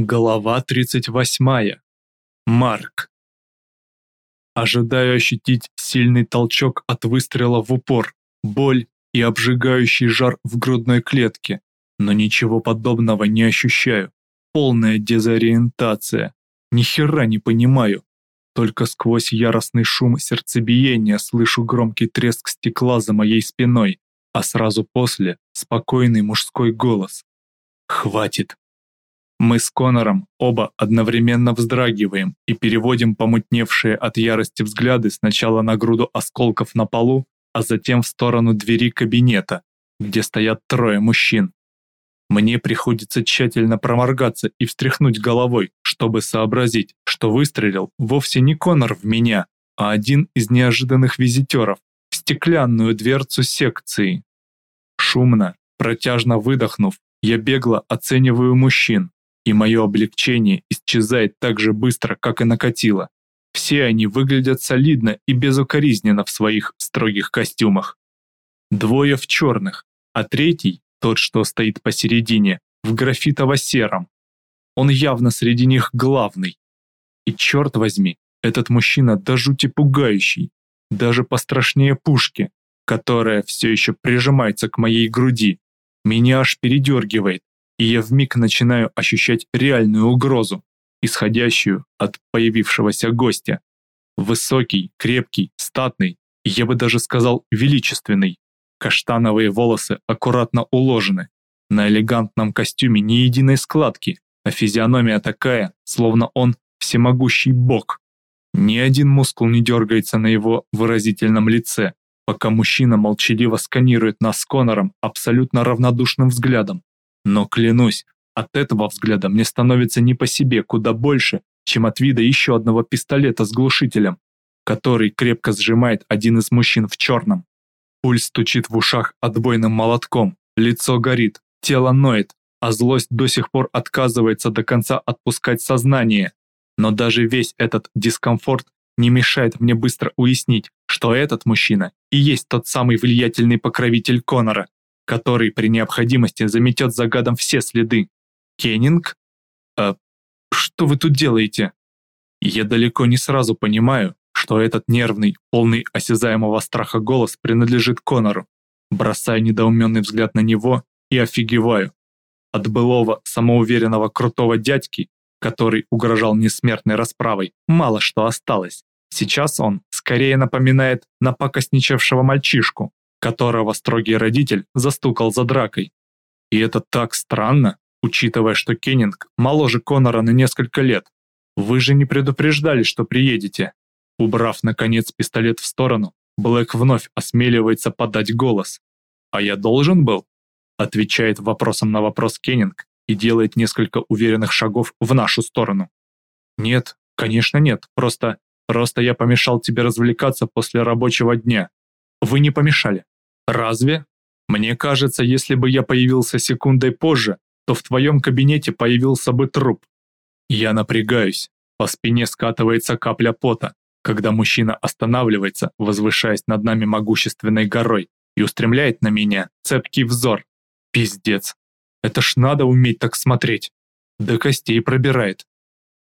Глава 38. Марк. Ожидаю ощутить сильный толчок от выстрела в упор, боль и обжигающий жар в грудной клетке, но ничего подобного не ощущаю. Полная дезориентация. Ни хера не понимаю. Только сквозь яростный шум сердцебиения слышу громкий треск стекла за моей спиной, а сразу после спокойный мужской голос. «Хватит!» Мы с Конором оба одновременно вздрагиваем и переводим помутневшие от ярости взгляды сначала на груду осколков на полу, а затем в сторону двери кабинета, где стоят трое мужчин. Мне приходится тщательно проморгаться и встряхнуть головой, чтобы сообразить, что выстрелил вовсе не Конор в меня, а один из неожиданных визитеров в стеклянную дверцу секции. Шумно, протяжно выдохнув, я бегло оцениваю мужчин, и мое облегчение исчезает так же быстро, как и накатило. Все они выглядят солидно и безукоризненно в своих строгих костюмах. Двое в черных, а третий, тот, что стоит посередине, в графитово-сером. Он явно среди них главный. И черт возьми, этот мужчина до жути пугающий, даже пострашнее пушки, которая все еще прижимается к моей груди. Меня аж передергивает, и я вмиг начинаю ощущать реальную угрозу, исходящую от появившегося гостя. Высокий, крепкий, статный, я бы даже сказал величественный. Каштановые волосы аккуратно уложены. На элегантном костюме ни единой складки, а физиономия такая, словно он всемогущий бог. Ни один мускул не дергается на его выразительном лице, пока мужчина молчаливо сканирует нас с Конором абсолютно равнодушным взглядом. Но клянусь, от этого взгляда мне становится не по себе куда больше, чем от вида еще одного пистолета с глушителем, который крепко сжимает один из мужчин в черном. Пульс стучит в ушах отбойным молотком, лицо горит, тело ноет, а злость до сих пор отказывается до конца отпускать сознание. Но даже весь этот дискомфорт не мешает мне быстро уяснить, что этот мужчина и есть тот самый влиятельный покровитель Конора, который при необходимости заметет за гадом все следы. Кеннинг? А что вы тут делаете? Я далеко не сразу понимаю, что этот нервный, полный осязаемого страха голос принадлежит Конору. Бросаю недоуменный взгляд на него и офигеваю. От былого, самоуверенного, крутого дядьки, который угрожал несмертной расправой, мало что осталось. Сейчас он скорее напоминает напакостничавшего мальчишку, которого строгий родитель застукал за дракой. И это так странно, учитывая, что Кеннинг моложе Конора на несколько лет. Вы же не предупреждали, что приедете. Убрав, наконец, пистолет в сторону, Блэк вновь осмеливается подать голос. «А я должен был?» Отвечает вопросом на вопрос Кеннинг и делает несколько уверенных шагов в нашу сторону. «Нет, конечно нет, просто... Просто я помешал тебе развлекаться после рабочего дня. Вы не помешали. Разве? Мне кажется, если бы я появился секундой позже, то в твоем кабинете появился бы труп. Я напрягаюсь. По спине скатывается капля пота, когда мужчина останавливается, возвышаясь над нами могущественной горой, и устремляет на меня цепкий взор. Пиздец. Это ж надо уметь так смотреть. До костей пробирает.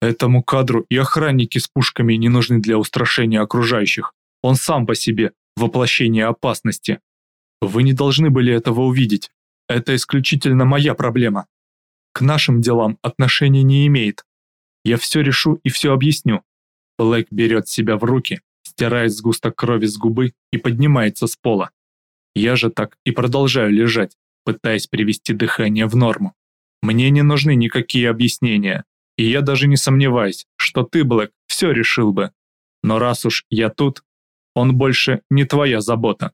Этому кадру и охранники с пушками не нужны для устрашения окружающих. Он сам по себе воплощение опасности. Вы не должны были этого увидеть. Это исключительно моя проблема. К нашим делам отношения не имеет. Я все решу и все объясню. Блэк берет себя в руки, стирает сгусток крови с губы и поднимается с пола. Я же так и продолжаю лежать, пытаясь привести дыхание в норму. Мне не нужны никакие объяснения, и я даже не сомневаюсь, что ты, Блэк, все решил бы. Но раз уж я тут, он больше не твоя забота.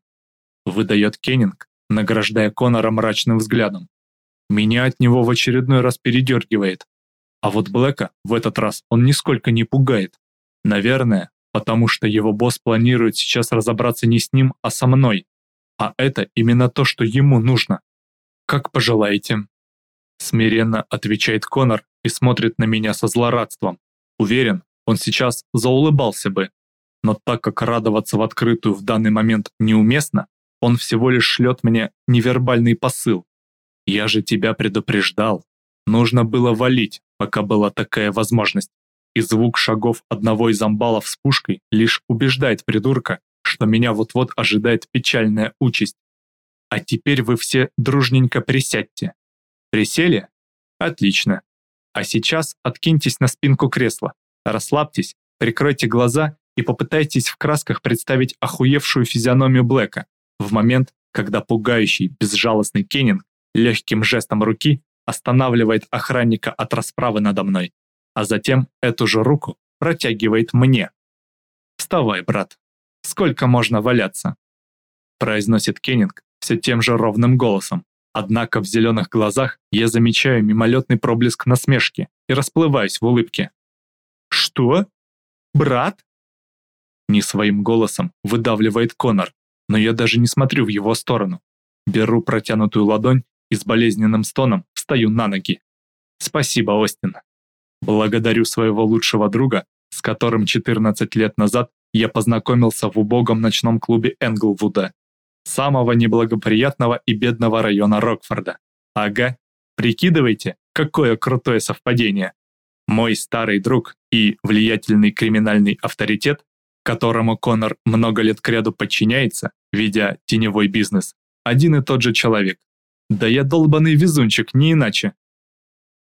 Выдает Кеннинг, награждая Конора мрачным взглядом. Меня от него в очередной раз передергивает. А вот Блэка в этот раз он нисколько не пугает. Наверное, потому что его босс планирует сейчас разобраться не с ним, а со мной. А это именно то, что ему нужно. Как пожелаете. Смиренно отвечает Конор и смотрит на меня со злорадством. Уверен, он сейчас заулыбался бы, но так как радоваться в открытую в данный момент неуместно, он всего лишь шлет мне невербальный посыл. Я же тебя предупреждал. Нужно было валить, пока была такая возможность. И звук шагов одного из амбалов с пушкой лишь убеждает придурка, что меня вот-вот ожидает печальная участь. А теперь вы все дружненько присядьте. Присели? Отлично. А сейчас откиньтесь на спинку кресла, расслабьтесь, прикройте глаза и попытайтесь в красках представить охуевшую физиономию Блэка в момент, когда пугающий, безжалостный Кеннинг легким жестом руки останавливает охранника от расправы надо мной, а затем эту же руку протягивает мне. «Вставай, брат. Сколько можно валяться?» произносит Кеннинг все тем же ровным голосом. Однако в зеленых глазах я замечаю мимолетный проблеск насмешки и расплываюсь в улыбке. «Что? Брат?» Не своим голосом выдавливает Конор, но я даже не смотрю в его сторону. Беру протянутую ладонь и с болезненным стоном встаю на ноги. Спасибо, Остин. Благодарю своего лучшего друга, с которым 14 лет назад я познакомился в убогом ночном клубе Энглвуда, самого неблагоприятного и бедного района Рокфорда. Ага, прикидывайте, какое крутое совпадение. Мой старый друг и влиятельный криминальный авторитет которому Конор много лет кряду подчиняется, ведя теневой бизнес, один и тот же человек. Да я долбанный везунчик, не иначе.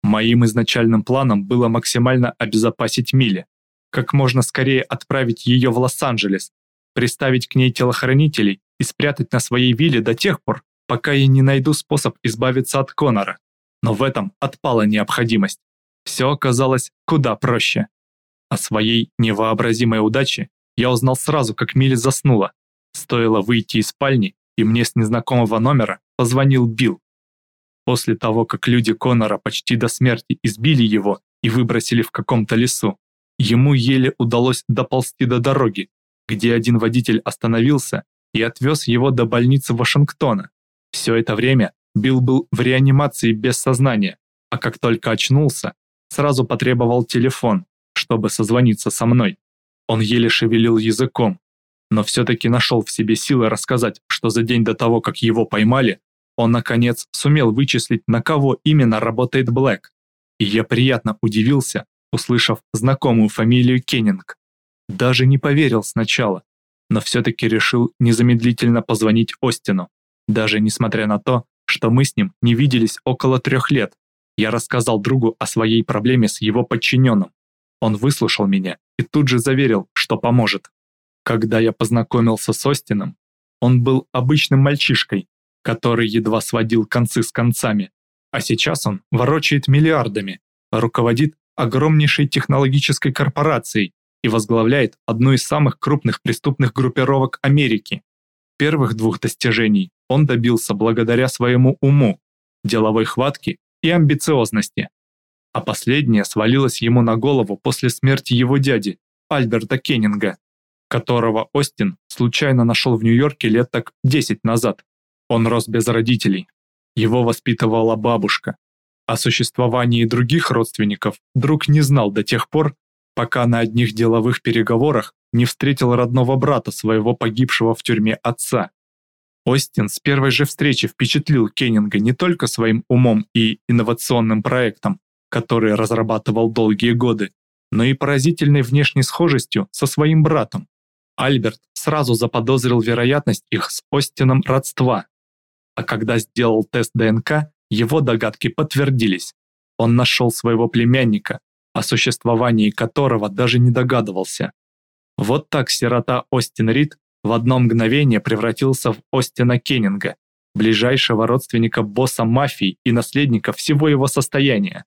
Моим изначальным планом было максимально обезопасить Миле, как можно скорее отправить ее в Лос-Анджелес, приставить к ней телохранителей и спрятать на своей вилле до тех пор, пока я не найду способ избавиться от Конора. Но в этом отпала необходимость. Все оказалось куда проще. О своей невообразимой удаче я узнал сразу, как Милли заснула. Стоило выйти из спальни, и мне с незнакомого номера позвонил Билл. После того, как люди Конора почти до смерти избили его и выбросили в каком-то лесу, ему еле удалось доползти до дороги, где один водитель остановился и отвез его до больницы Вашингтона. Все это время Билл был в реанимации без сознания, а как только очнулся, сразу потребовал телефон, чтобы созвониться со мной. Он еле шевелил языком, но все-таки нашел в себе силы рассказать, что за день до того, как его поймали, он, наконец, сумел вычислить, на кого именно работает Блэк. И я приятно удивился, услышав знакомую фамилию Кеннинг. Даже не поверил сначала, но все-таки решил незамедлительно позвонить Остину. Даже несмотря на то, что мы с ним не виделись около трех лет, я рассказал другу о своей проблеме с его подчиненным. Он выслушал меня и тут же заверил, что поможет. Когда я познакомился с Остином, он был обычным мальчишкой, который едва сводил концы с концами, а сейчас он ворочает миллиардами, руководит огромнейшей технологической корпорацией и возглавляет одну из самых крупных преступных группировок Америки. Первых двух достижений он добился благодаря своему уму, деловой хватке и амбициозности а последнее свалилось ему на голову после смерти его дяди, Альберта Кеннинга, которого Остин случайно нашел в Нью-Йорке лет так 10 назад. Он рос без родителей. Его воспитывала бабушка. О существовании других родственников друг не знал до тех пор, пока на одних деловых переговорах не встретил родного брата своего погибшего в тюрьме отца. Остин с первой же встречи впечатлил Кеннинга не только своим умом и инновационным проектом, который разрабатывал долгие годы, но и поразительной внешней схожестью со своим братом. Альберт сразу заподозрил вероятность их с Остином родства. А когда сделал тест ДНК, его догадки подтвердились. Он нашел своего племянника, о существовании которого даже не догадывался. Вот так сирота Остин Рид в одно мгновение превратился в Остина Кеннинга, ближайшего родственника босса мафии и наследника всего его состояния.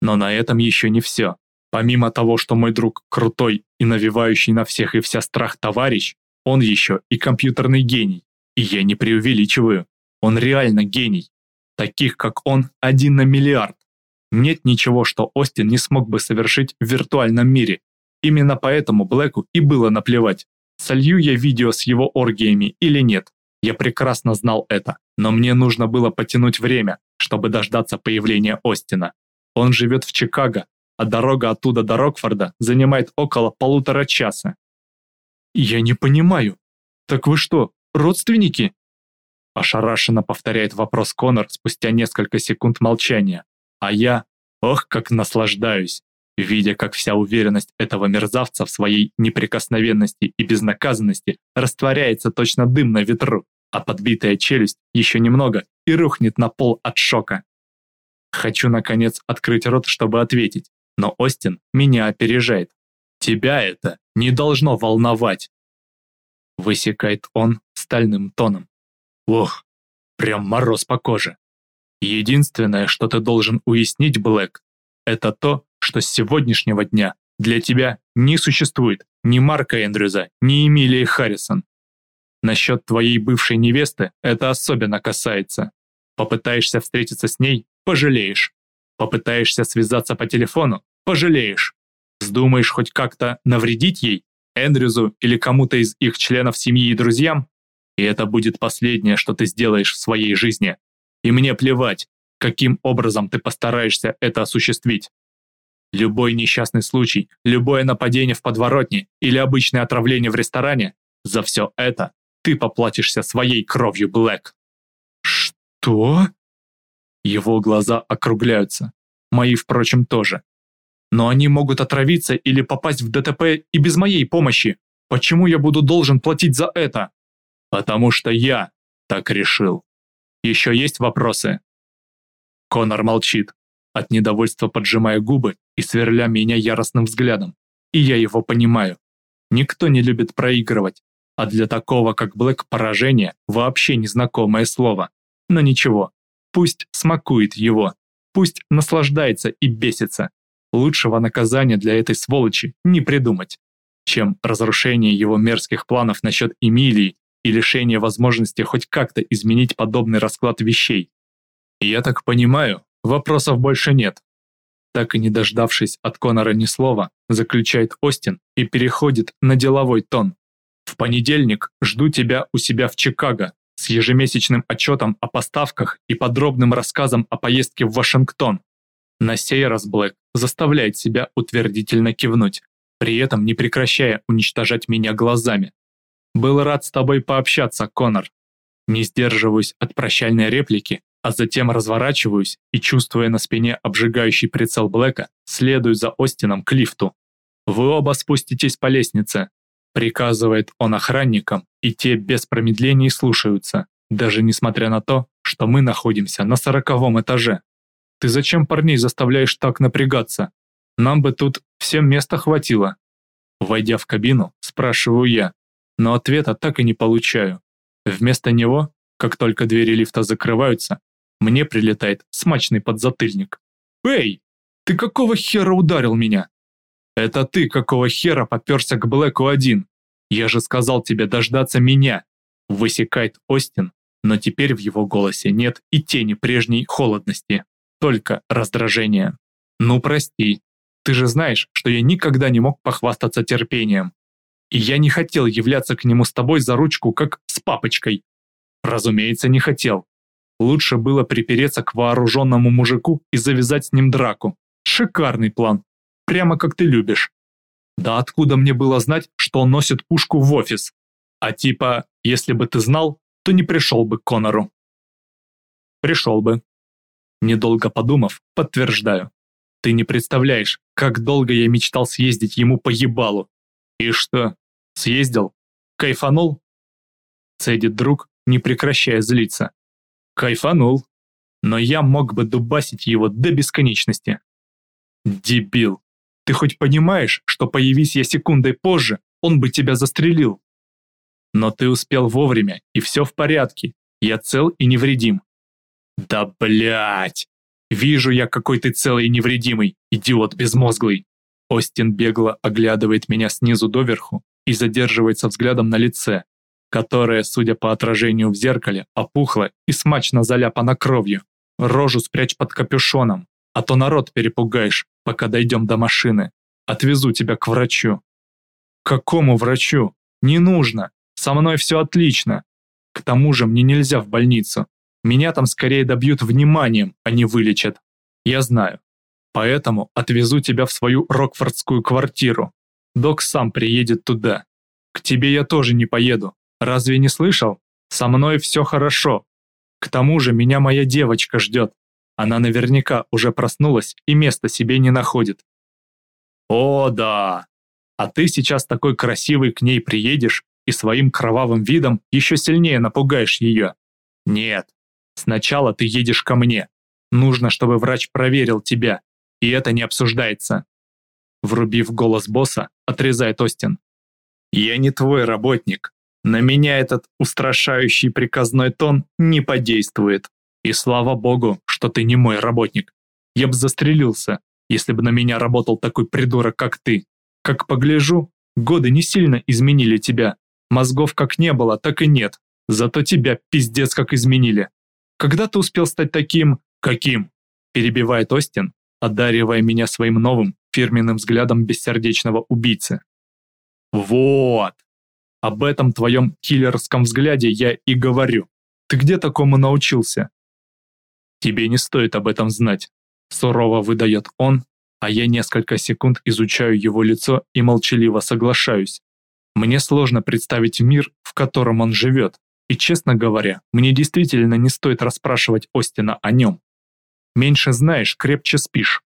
Но на этом еще не все. Помимо того, что мой друг крутой и навевающий на всех и вся страх товарищ, он еще и компьютерный гений. И я не преувеличиваю. Он реально гений. Таких, как он, один на миллиард. Нет ничего, что Остин не смог бы совершить в виртуальном мире. Именно поэтому Блэку и было наплевать, солью я видео с его оргиями или нет. Я прекрасно знал это, но мне нужно было потянуть время, чтобы дождаться появления Остина. Он живет в Чикаго, а дорога оттуда до Рокфорда занимает около полутора часа. «Я не понимаю. Так вы что, родственники?» Ошарашенно повторяет вопрос Конор спустя несколько секунд молчания, а я Ох, как наслаждаюсь, видя, как вся уверенность этого мерзавца в своей неприкосновенности и безнаказанности растворяется точно дым на ветру, а подбитая челюсть еще немного и рухнет на пол от шока. Хочу, наконец, открыть рот, чтобы ответить, но Остин меня опережает. Тебя это не должно волновать. Высекает он стальным тоном. Ох, прям мороз по коже. Единственное, что ты должен уяснить, Блэк, это то, что с сегодняшнего дня для тебя не существует ни Марка Эндрюза, ни Эмилии Харрисон. Насчет твоей бывшей невесты это особенно касается. Попытаешься встретиться с ней – пожалеешь. Попытаешься связаться по телефону – пожалеешь. Вздумаешь хоть как-то навредить ей, Эндрюзу или кому-то из их членов семьи и друзьям, и это будет последнее, что ты сделаешь в своей жизни. И мне плевать, каким образом ты постараешься это осуществить. Любой несчастный случай, любое нападение в подворотне или обычное отравление в ресторане, за все это ты поплатишься своей кровью, Блэк. Что? Его глаза округляются. Мои, впрочем, тоже. Но они могут отравиться или попасть в ДТП и без моей помощи. Почему я буду должен платить за это? Потому что я так решил. Еще есть вопросы? Конор молчит, от недовольства поджимая губы и сверля меня яростным взглядом. И я его понимаю. Никто не любит проигрывать, а для такого, как Блэк, поражение вообще незнакомое слово. Но ничего, пусть смакует его, пусть наслаждается и бесится. Лучшего наказания для этой сволочи не придумать, чем разрушение его мерзких планов насчет Эмилии и лишение возможности хоть как-то изменить подобный расклад вещей. Я так понимаю, вопросов больше нет. Так и не дождавшись от Конора ни слова, заключает Остин и переходит на деловой тон. В понедельник жду тебя у себя в Чикаго с ежемесячным отчетом о поставках и подробным рассказом о поездке в Вашингтон. На сей раз Блэк заставляет себя утвердительно кивнуть, при этом не прекращая уничтожать меня глазами. «Был рад с тобой пообщаться, Конор». Не сдерживаюсь от прощальной реплики, а затем разворачиваюсь и, чувствуя на спине обжигающий прицел Блэка, следую за Остином к лифту. «Вы оба спуститесь по лестнице», — приказывает он охранникам, и те без промедлений слушаются, даже несмотря на то, что мы находимся на сороковом этаже. «Ты зачем парней заставляешь так напрягаться? Нам бы тут всем места хватило». Войдя в кабину, спрашиваю я, но ответа так и не получаю. Вместо него, как только двери лифта закрываются, мне прилетает смачный подзатыльник. «Эй, ты какого хера ударил меня?» «Это ты какого хера поперся к Блэку один? Я же сказал тебе дождаться меня!» Высекает Остин, но теперь в его голосе нет и тени прежней холодности, только раздражение. «Ну прости, ты же знаешь, что я никогда не мог похвастаться терпением. И я не хотел являться к нему с тобой за ручку, как с папочкой. Разумеется, не хотел. Лучше было припереться к вооруженному мужику и завязать с ним драку. Шикарный план. Прямо как ты любишь. Да откуда мне было знать, что он носит пушку в офис? А типа, если бы ты знал, то не пришел бы к Конору. Пришел бы. Недолго подумав, подтверждаю. Ты не представляешь, как долго я мечтал съездить ему по ебалу. И что, съездил? Кайфанул? Цедит друг, не прекращая злиться. Кайфанул. Но я мог бы дубасить его до бесконечности. Дебил. Ты хоть понимаешь, что появись я секундой позже, он бы тебя застрелил? Но ты успел вовремя, и все в порядке. Я цел и невредим. Да блять! Вижу я, какой ты целый и невредимый, идиот безмозглый. Остин бегло оглядывает меня снизу доверху и задерживается взглядом на лице, которая, судя по отражению в зеркале, опухла и смачно заляпана кровью. Рожу спрячь под капюшоном, а то народ перепугаешь, пока дойдем до машины. Отвезу тебя к врачу». «Какому врачу? Не нужно. Со мной все отлично. К тому же мне нельзя в больницу. Меня там скорее добьют вниманием, а не вылечат. Я знаю. Поэтому отвезу тебя в свою рокфордскую квартиру. Док сам приедет туда. К тебе я тоже не поеду. Разве не слышал? Со мной все хорошо. К тому же меня моя девочка ждет. Она наверняка уже проснулась и места себе не находит. О, да! А ты сейчас такой красивый к ней приедешь и своим кровавым видом еще сильнее напугаешь ее. Нет, сначала ты едешь ко мне. Нужно, чтобы врач проверил тебя, и это не обсуждается. Врубив голос босса, отрезает Остин. Я не твой работник. На меня этот устрашающий приказной тон не подействует. И слава богу, что ты не мой работник. Я бы застрелился, если бы на меня работал такой придурок, как ты. Как погляжу, годы не сильно изменили тебя. Мозгов как не было, так и нет. Зато тебя пиздец как изменили. Когда ты успел стать таким... Каким? Перебивает Остин, одаривая меня своим новым фирменным взглядом бессердечного убийцы. Вот! Об этом твоем киллерском взгляде я и говорю. Ты где такому научился? Тебе не стоит об этом знать. Сурово выдает он, а я несколько секунд изучаю его лицо и молчаливо соглашаюсь. Мне сложно представить мир, в котором он живет, и, честно говоря, мне действительно не стоит расспрашивать Остина о нем. Меньше знаешь, крепче спишь.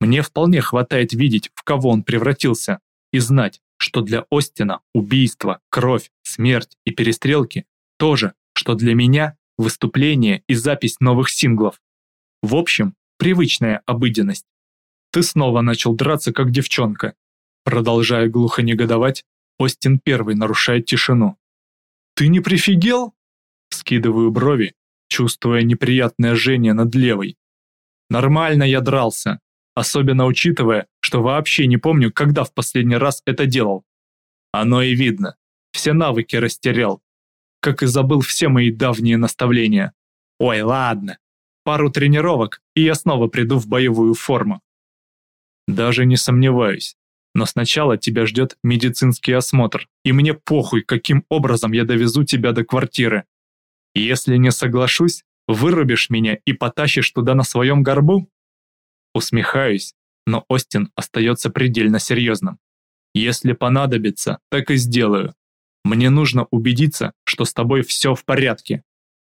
Мне вполне хватает видеть, в кого он превратился, и знать, что для Остина убийство, кровь, смерть и перестрелки то же, что для меня выступление и запись новых синглов. В общем, привычная обыденность. Ты снова начал драться, как девчонка. Продолжая глухо негодовать, Остин первый нарушает тишину. «Ты не прифигел?» Скидываю брови, чувствуя неприятное жжение над левой. «Нормально я дрался, особенно учитывая, что вообще не помню, когда в последний раз это делал. Оно и видно, все навыки растерял, как и забыл все мои давние наставления. Ой, ладно, пару тренировок, и я снова приду в боевую форму. Даже не сомневаюсь. Но сначала тебя ждет медицинский осмотр, и мне похуй, каким образом я довезу тебя до квартиры. Если не соглашусь, вырубишь меня и потащишь туда на своем горбу? Усмехаюсь, но Остин остается предельно серьезным. Если понадобится, так и сделаю. Мне нужно убедиться, что с тобой все в порядке.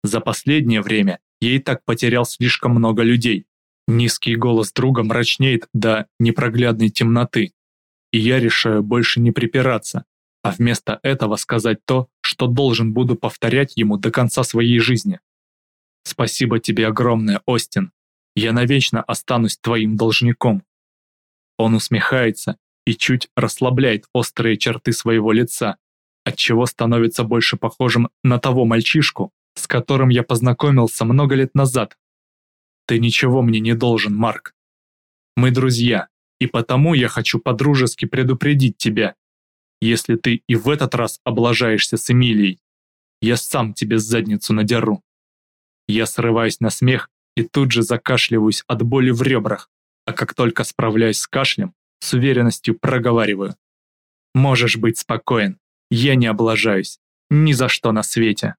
За последнее время и так потерял слишком много людей. Низкий голос друга мрачнеет до непроглядной темноты. И я решаю больше не припираться, а вместо этого сказать то, что должен буду повторять ему до конца своей жизни. Спасибо тебе огромное, Остин. Я навечно останусь твоим должником. Он усмехается и чуть расслабляет острые черты своего лица, отчего становится больше похожим на того мальчишку, с которым я познакомился много лет назад. Ты ничего мне не должен, Марк. Мы друзья, и потому я хочу подружески предупредить тебя. Если ты и в этот раз облажаешься с Эмилией, я сам тебе задницу надеру. Я срываюсь на смех и тут же закашливаюсь от боли в ребрах, а как только справляюсь с кашлем, с уверенностью проговариваю. Можешь быть спокоен, я не облажаюсь, ни за что на свете.